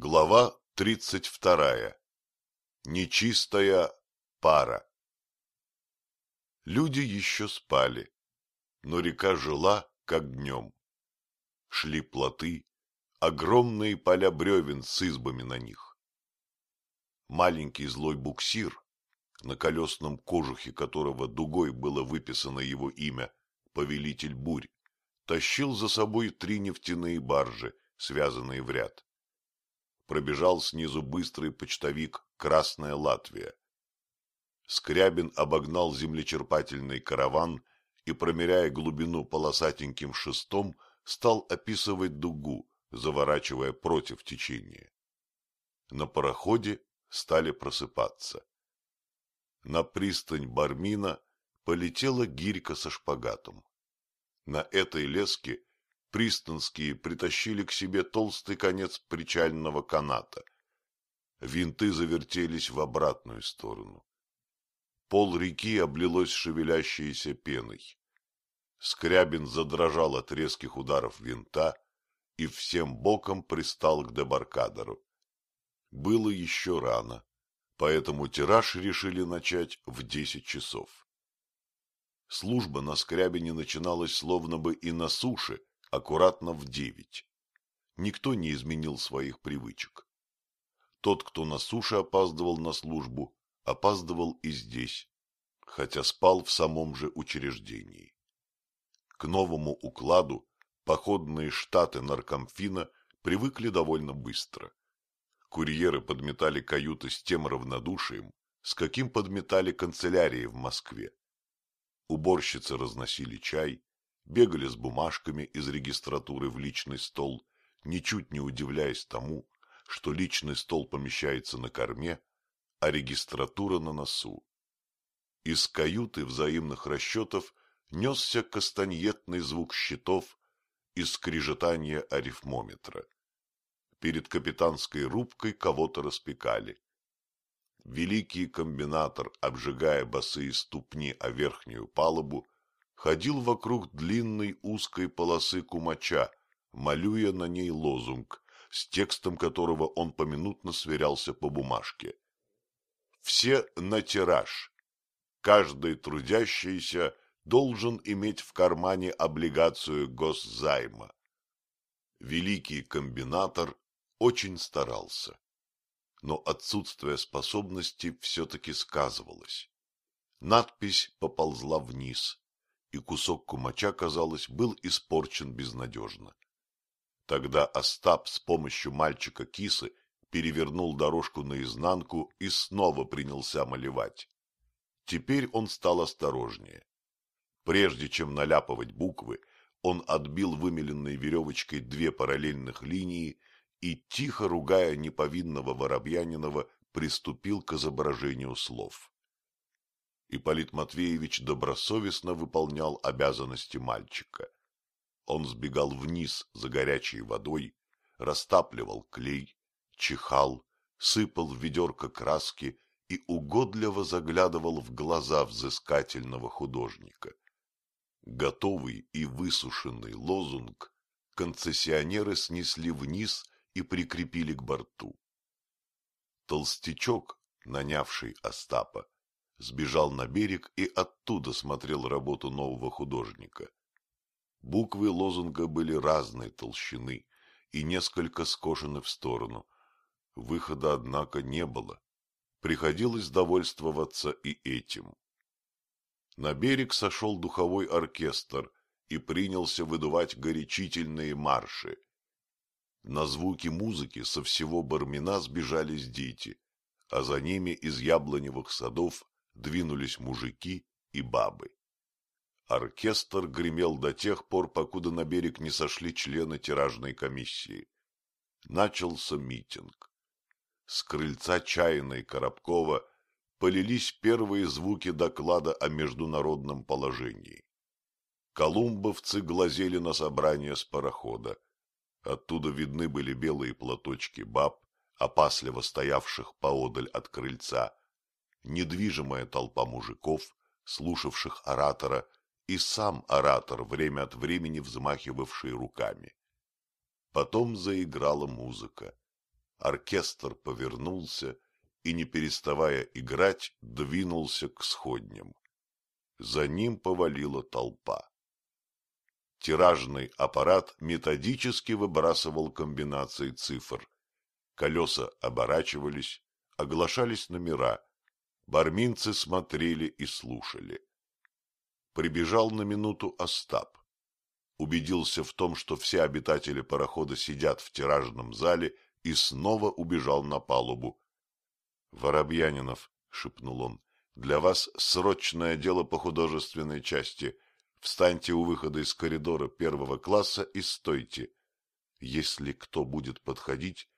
Глава тридцать вторая. Нечистая пара. Люди еще спали, но река жила, как днем. Шли плоты, огромные поля бревен с избами на них. Маленький злой буксир, на колесном кожухе которого дугой было выписано его имя, повелитель бурь, тащил за собой три нефтяные баржи, связанные в ряд пробежал снизу быстрый почтовик «Красная Латвия». Скрябин обогнал землечерпательный караван и, промеряя глубину полосатеньким шестом, стал описывать дугу, заворачивая против течения. На пароходе стали просыпаться. На пристань Бармина полетела гирька со шпагатом. На этой леске пристанские притащили к себе толстый конец причального каната. Винты завертелись в обратную сторону. Пол реки облилось шевелящейся пеной. Скрябин задрожал от резких ударов винта и всем боком пристал к дебаркадеру. Было еще рано, поэтому тираж решили начать в десять часов. Служба на Скрябине начиналась словно бы и на суше, аккуратно в девять. Никто не изменил своих привычек. Тот, кто на суше опаздывал на службу, опаздывал и здесь, хотя спал в самом же учреждении. К новому укладу походные штаты наркомфина привыкли довольно быстро. Курьеры подметали каюты с тем равнодушием, с каким подметали канцелярии в Москве. Уборщицы разносили чай, бегали с бумажками из регистратуры в личный стол, ничуть не удивляясь тому, что личный стол помещается на корме, а регистратура на носу. Из каюты взаимных расчетов несся кастаньетный звук счетов и скрежетание арифмометра. Перед капитанской рубкой кого-то распекали. Великий комбинатор, обжигая босые ступни о верхнюю палубу, ходил вокруг длинной узкой полосы кумача, молюя на ней лозунг, с текстом которого он поминутно сверялся по бумажке. Все на тираж. Каждый трудящийся должен иметь в кармане облигацию госзайма. Великий комбинатор очень старался. Но отсутствие способности все-таки сказывалось. Надпись поползла вниз, и кусок кумача, казалось, был испорчен безнадежно. Тогда Остап с помощью мальчика кисы перевернул дорожку наизнанку и снова принялся малевать. Теперь он стал осторожнее. Прежде чем наляпывать буквы, он отбил вымеленной веревочкой две параллельных линии и, тихо ругая неповинного Воробьянинова, приступил к изображению слов. Ипполит Матвеевич добросовестно выполнял обязанности мальчика. Он сбегал вниз за горячей водой, растапливал клей, чихал, сыпал в ведерко краски и угодливо заглядывал в глаза взыскательного художника. Готовый и высушенный лозунг концессионеры снесли вниз и прикрепили к борту. Толстячок, нанявший Остапа, сбежал на берег и оттуда смотрел работу нового художника. Буквы лозунга были разной толщины и несколько скошены в сторону. Выхода, однако, не было. Приходилось довольствоваться и этим. На берег сошел духовой оркестр и принялся выдувать горячительные марши. На звуки музыки со всего Бармина сбежались дети, а за ними из яблоневых садов двинулись мужики и бабы. Оркестр гремел до тех пор, покуда на берег не сошли члены тиражной комиссии. Начался митинг. С крыльца Чайной Коробкова полились первые звуки доклада о международном положении. Колумбовцы глазели на собрание с парохода. Оттуда видны были белые платочки баб, опасливо стоявших поодаль от крыльца, недвижимая толпа мужиков, слушавших оратора, и сам оратор, время от времени взмахивавший руками. Потом заиграла музыка. оркестр повернулся и, не переставая играть, двинулся к сходням. За ним повалила толпа. Тиражный аппарат методически выбрасывал комбинации цифр. Колеса оборачивались, оглашались номера. Барминцы смотрели и слушали. Прибежал на минуту Остап. Убедился в том, что все обитатели парохода сидят в тиражном зале, и снова убежал на палубу. — Воробьянинов, — шепнул он, — для вас срочное дело по художественной части. Встаньте у выхода из коридора первого класса и стойте. Если кто будет подходить,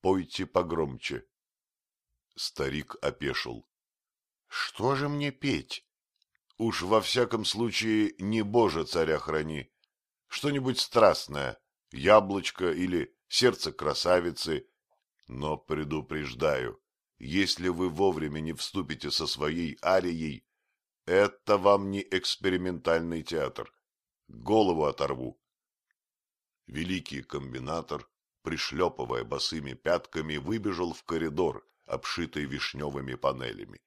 пойте погромче. Старик опешил. — Что же мне петь? Уж во всяком случае не Боже царя храни. Что-нибудь страстное, яблочко или сердце красавицы. Но предупреждаю, если вы вовремя не вступите со своей арией, это вам не экспериментальный театр. Голову оторву. Великий комбинатор, пришлепывая босыми пятками, выбежал в коридор, обшитый вишневыми панелями.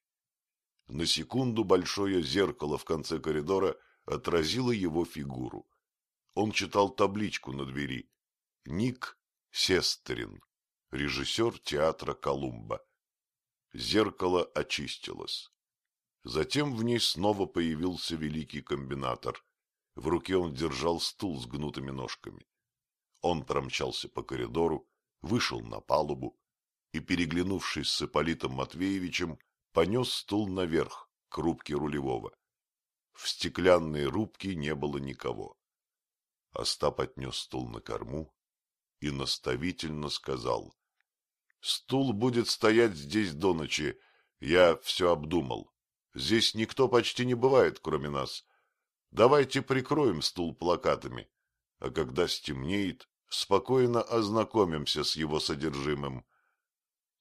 На секунду большое зеркало в конце коридора отразило его фигуру. Он читал табличку на двери. Ник Сестрин, режиссер театра Колумба. Зеркало очистилось. Затем в ней снова появился великий комбинатор. В руке он держал стул с гнутыми ножками. Он промчался по коридору, вышел на палубу и, переглянувшись с Ипполитом Матвеевичем, понес стул наверх, к рубке рулевого. В стеклянной рубке не было никого. Остап отнес стул на корму и наставительно сказал. — Стул будет стоять здесь до ночи. Я все обдумал. Здесь никто почти не бывает, кроме нас. Давайте прикроем стул плакатами, а когда стемнеет, спокойно ознакомимся с его содержимым.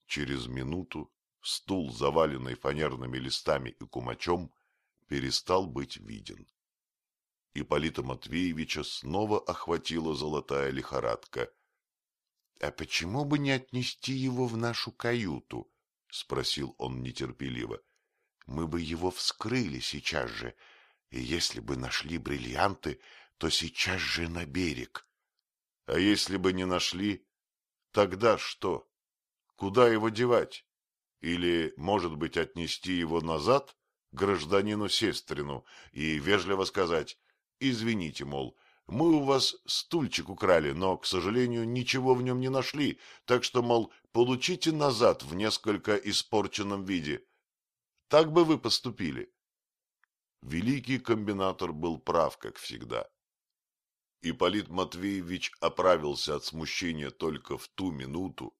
Через минуту стул, заваленный фанерными листами и кумачом, перестал быть виден. Ипполита Матвеевича снова охватила золотая лихорадка. — А почему бы не отнести его в нашу каюту? — спросил он нетерпеливо. — мы бы его вскрыли сейчас же, и если бы нашли бриллианты, то сейчас же на берег. А если бы не нашли, тогда что? Куда его девать? Или, может быть, отнести его назад гражданину Сестрину и вежливо сказать, извините, мол, мы у вас стульчик украли, но, к сожалению, ничего в нем не нашли, так что, мол, получите назад в несколько испорченном виде. Так бы вы поступили. Великий комбинатор был прав, как всегда. Ипполит Матвеевич оправился от смущения только в ту минуту,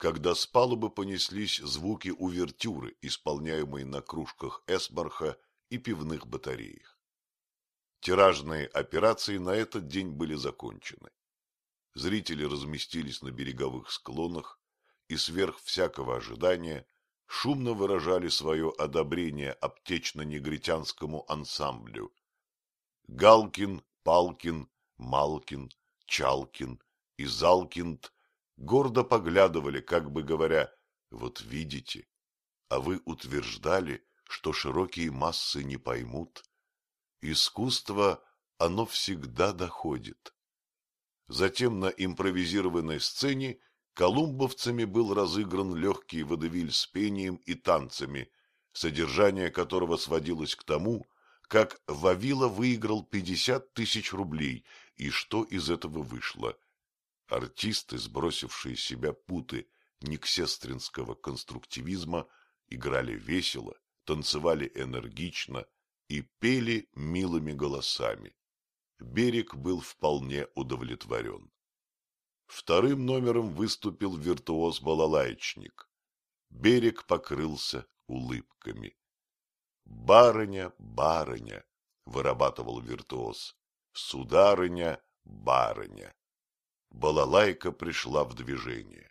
когда с палубы понеслись звуки увертюры, исполняемые на кружках эсмарха и пивных батареях. Тиражные операции на этот день были закончены. Зрители разместились на береговых склонах и сверх всякого ожидания – шумно выражали свое одобрение аптечно-негритянскому ансамблю. Галкин, Палкин, Малкин, Чалкин и Залкинд гордо поглядывали, как бы говоря, «Вот видите, а вы утверждали, что широкие массы не поймут. Искусство, оно всегда доходит». Затем на импровизированной сцене колумбовцами был разыгран легкий водевиль с пением и танцами, содержание которого сводилось к тому, как Вавила выиграл 50 тысяч рублей, и что из этого вышло. Артисты, сбросившие с себя путы никсестринского конструктивизма, играли весело, танцевали энергично и пели милыми голосами. Берег был вполне удовлетворен. Вторым номером выступил виртуоз-балалайчник. Берег покрылся улыбками. «Барыня, барыня!» — вырабатывал виртуоз. «Сударыня, барыня!» Балалайка пришла в движение.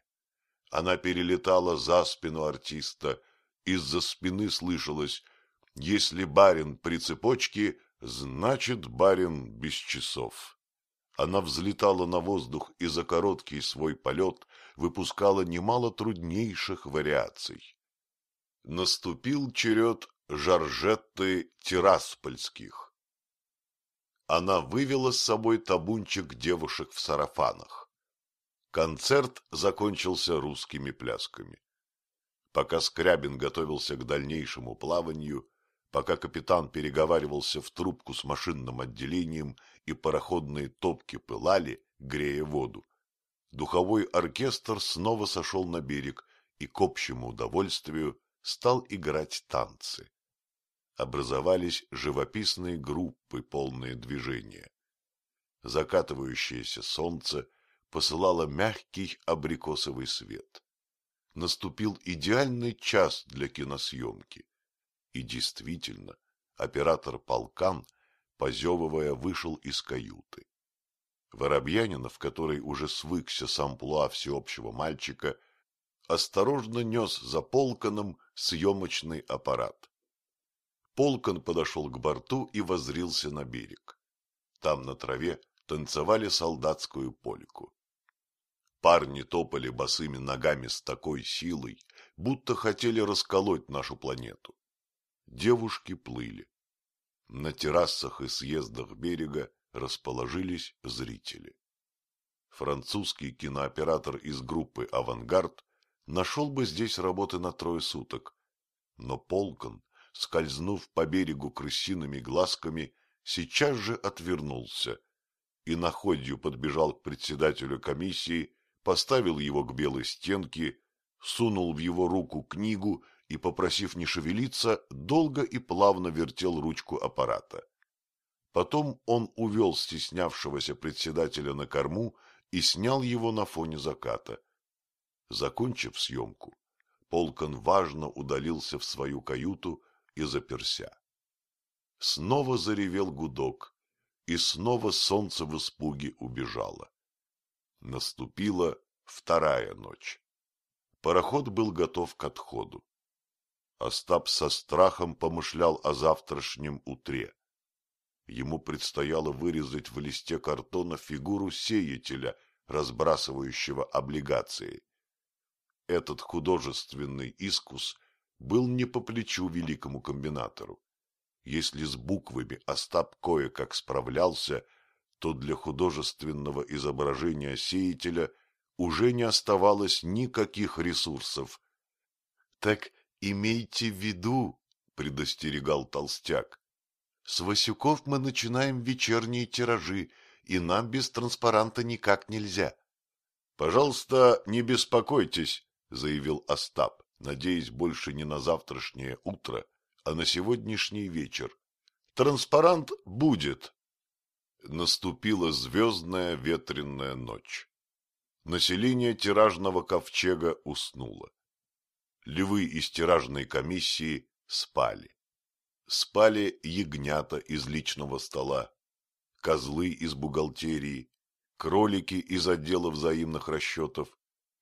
Она перелетала за спину артиста, из-за спины слышалось «Если барин при цепочке, значит барин без часов». Она взлетала на воздух и за короткий свой полет выпускала немало труднейших вариаций. Наступил черед Жоржетты Тираспольских. Она вывела с собой табунчик девушек в сарафанах. Концерт закончился русскими плясками. Пока Скрябин готовился к дальнейшему плаванию, пока капитан переговаривался в трубку с машинным отделением и пароходные топки пылали, грея воду, духовой оркестр снова сошел на берег и к общему удовольствию стал играть танцы. Образовались живописные группы, полные движения. Закатывающееся солнце посылало мягкий абрикосовый свет. Наступил идеальный час для киносъемки. И действительно, оператор полкан, позевывая, вышел из каюты. Воробьянинов, который уже свыкся с амплуа всеобщего мальчика, осторожно нес за полканом съемочный аппарат. Полкан подошел к борту и возрился на берег. Там на траве танцевали солдатскую польку. Парни топали босыми ногами с такой силой, будто хотели расколоть нашу планету. Девушки плыли. На террасах и съездах берега расположились зрители. Французский кинооператор из группы «Авангард» нашел бы здесь работы на трое суток, но Полкан, скользнув по берегу крысиными глазками, сейчас же отвернулся и находью подбежал к председателю комиссии, поставил его к белой стенке, сунул в его руку книгу и, попросив не шевелиться, долго и плавно вертел ручку аппарата. Потом он увел стеснявшегося председателя на корму и снял его на фоне заката. Закончив съемку, Полкан важно удалился в свою каюту и заперся. Снова заревел гудок, и снова солнце в испуге убежало. Наступила вторая ночь. Пароход был готов к отходу. Остап со страхом помышлял о завтрашнем утре. Ему предстояло вырезать в листе картона фигуру сеятеля, разбрасывающего облигации. Этот художественный искус был не по плечу великому комбинатору. Если с буквами Остап кое-как справлялся, то для художественного изображения сеятеля уже не оставалось никаких ресурсов. — Так имейте в виду, — предостерегал толстяк, с Васюков мы начинаем вечерние тиражи, и нам без транспаранта никак нельзя. — Пожалуйста, не беспокойтесь, — заявил Остап, надеясь больше не на завтрашнее утро, а на сегодняшний вечер. — Транспарант будет. Наступила звездная ветренная ночь. Население тиражного ковчега уснуло. Львы из тиражной комиссии спали спали ягнята из личного стола, козлы из бухгалтерии, кролики из отдела взаимных расчетов,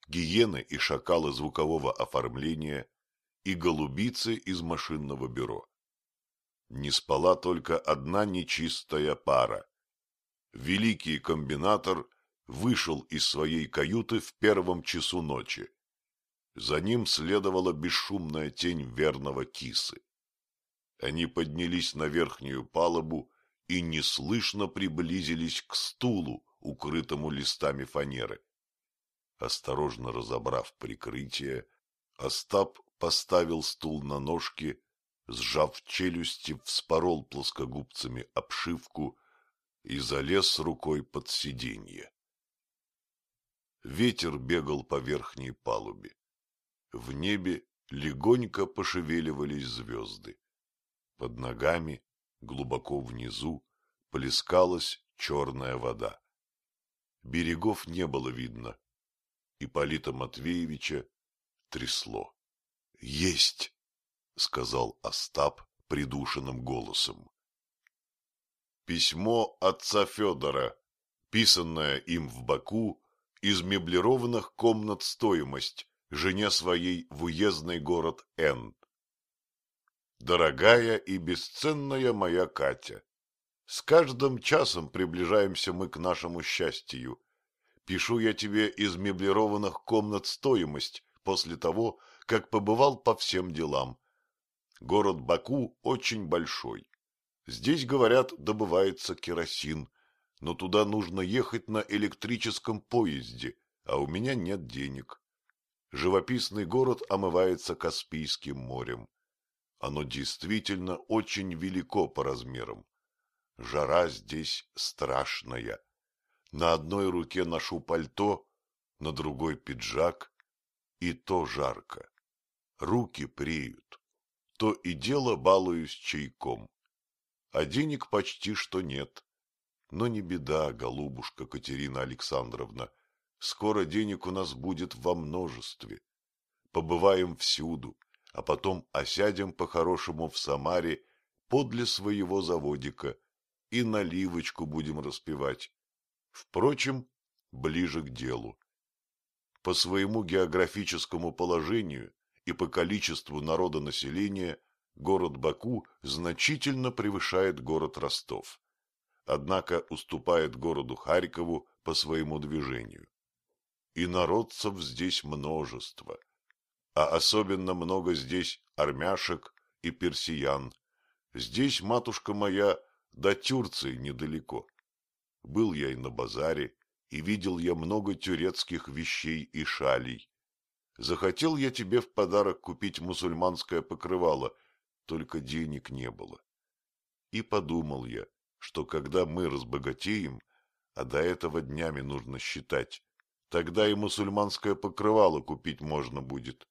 гиены и шакалы звукового оформления и голубицы из машинного бюро. Не спала только одна нечистая пара. Великий комбинатор вышел из своей каюты в первом часу ночи. За ним следовала бесшумная тень верного кисы. Они поднялись на верхнюю палубу и неслышно приблизились к стулу, укрытому листами фанеры. Осторожно разобрав прикрытие, Остап поставил стул на ножки, сжав челюсти, вспорол плоскогубцами обшивку и залез рукой под сиденье. Ветер бегал по верхней палубе. В небе легонько пошевеливались звезды. Под ногами, глубоко внизу, плескалась черная вода. Берегов не было видно. Ипполита Матвеевича трясло. — Есть! — сказал Остап придушенным голосом. Письмо отца Федора, писанное им в Баку из меблированных комнат стоимость жене своей в уездный город Н. Дорогая и бесценная моя Катя, с каждым часом приближаемся мы к нашему счастью. Пишу я тебе из меблированных комнат стоимость после того, как побывал по всем делам. Город Баку очень большой. Здесь, говорят, добывается керосин, но туда нужно ехать на электрическом поезде, а у меня нет денег. Живописный город омывается Каспийским морем. Оно действительно очень велико по размерам. Жара здесь страшная. На одной руке ношу пальто, на другой пиджак, и то жарко. Руки преют. То и дело балуюсь чайком. А денег почти что нет. Но не беда, голубушка Катерина Александровна. Скоро денег у нас будет во множестве. Побываем всюду, а потом осядем по-хорошему в Самаре подле своего заводика и наливочку будем распивать. Впрочем, ближе к делу. По своему географическому положению и по количеству народонаселения город Баку значительно превышает город Ростов, однако уступает городу Харькову по своему движению. И народцев здесь множество, а особенно много здесь армяшек и персиян. Здесь, матушка моя, до Тюрции недалеко. Был я и на базаре, и видел я много тюрецких вещей и шалей. Захотел я тебе в подарок купить мусульманское покрывало, только денег не было. И подумал я, что когда мы разбогатеем, а до этого днями нужно считать, тогда и мусульманское покрывало купить можно будет.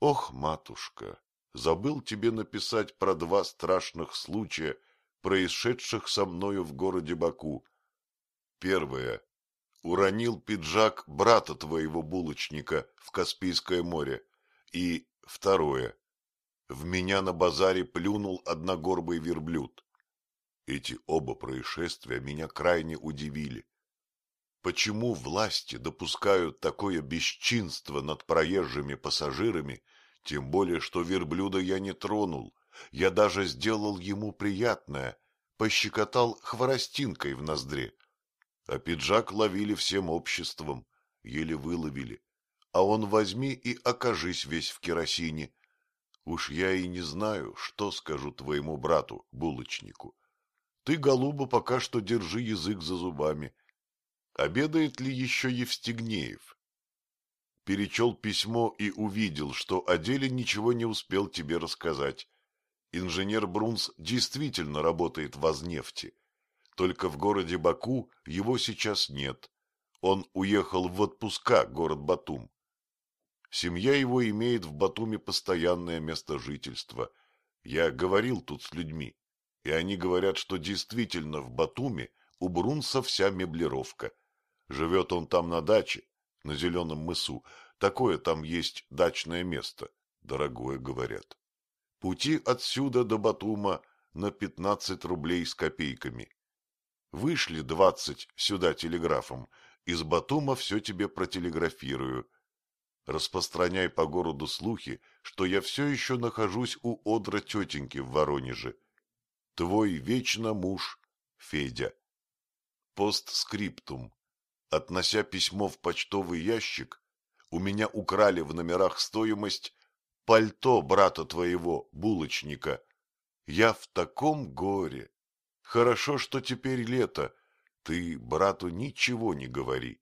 Ох, матушка, забыл тебе написать про два страшных случая, происшедших со мною в городе Баку. Первое. Уронил пиджак брата твоего булочника в Каспийское море. И второе. В меня на базаре плюнул одногорбый верблюд. Эти оба происшествия меня крайне удивили. Почему власти допускают такое бесчинство над проезжими пассажирами, тем более, что верблюда я не тронул, я даже сделал ему приятное, пощекотал хворостинкой в ноздре. А пиджак ловили всем обществом, еле выловили. А он возьми и окажись весь в керосине. Уж я и не знаю, что скажу твоему брату, булочнику. Ты, голуба, пока что держи язык за зубами. Обедает ли еще Евстигнеев? Перечел письмо и увидел, что о деле ничего не успел тебе рассказать. Инженер Брунс действительно работает в Азнефти. Только в городе Баку его сейчас нет. Он уехал в отпуска, город Батум. Семья его имеет в Батуме постоянное место жительства. Я говорил тут с людьми, и они говорят, что действительно в Батуме у Брунса вся меблировка. Живет он там на даче, на Зеленом мысу. Такое там есть дачное место. Дорогое, говорят. Пути отсюда до Батума на пятнадцать рублей с копейками. Вышли двадцать сюда телеграфом, из Батума все тебе протелеграфирую. Распространяй по городу слухи, что я все еще нахожусь у одра тетеньки в Воронеже. Твой вечно муж Федя. Постскриптум. Относя письмо в почтовый ящик, у меня украли в номерах стоимость пальто брата твоего, булочника. Я в таком горе. Хорошо, что теперь лето. Ты брату ничего не говори.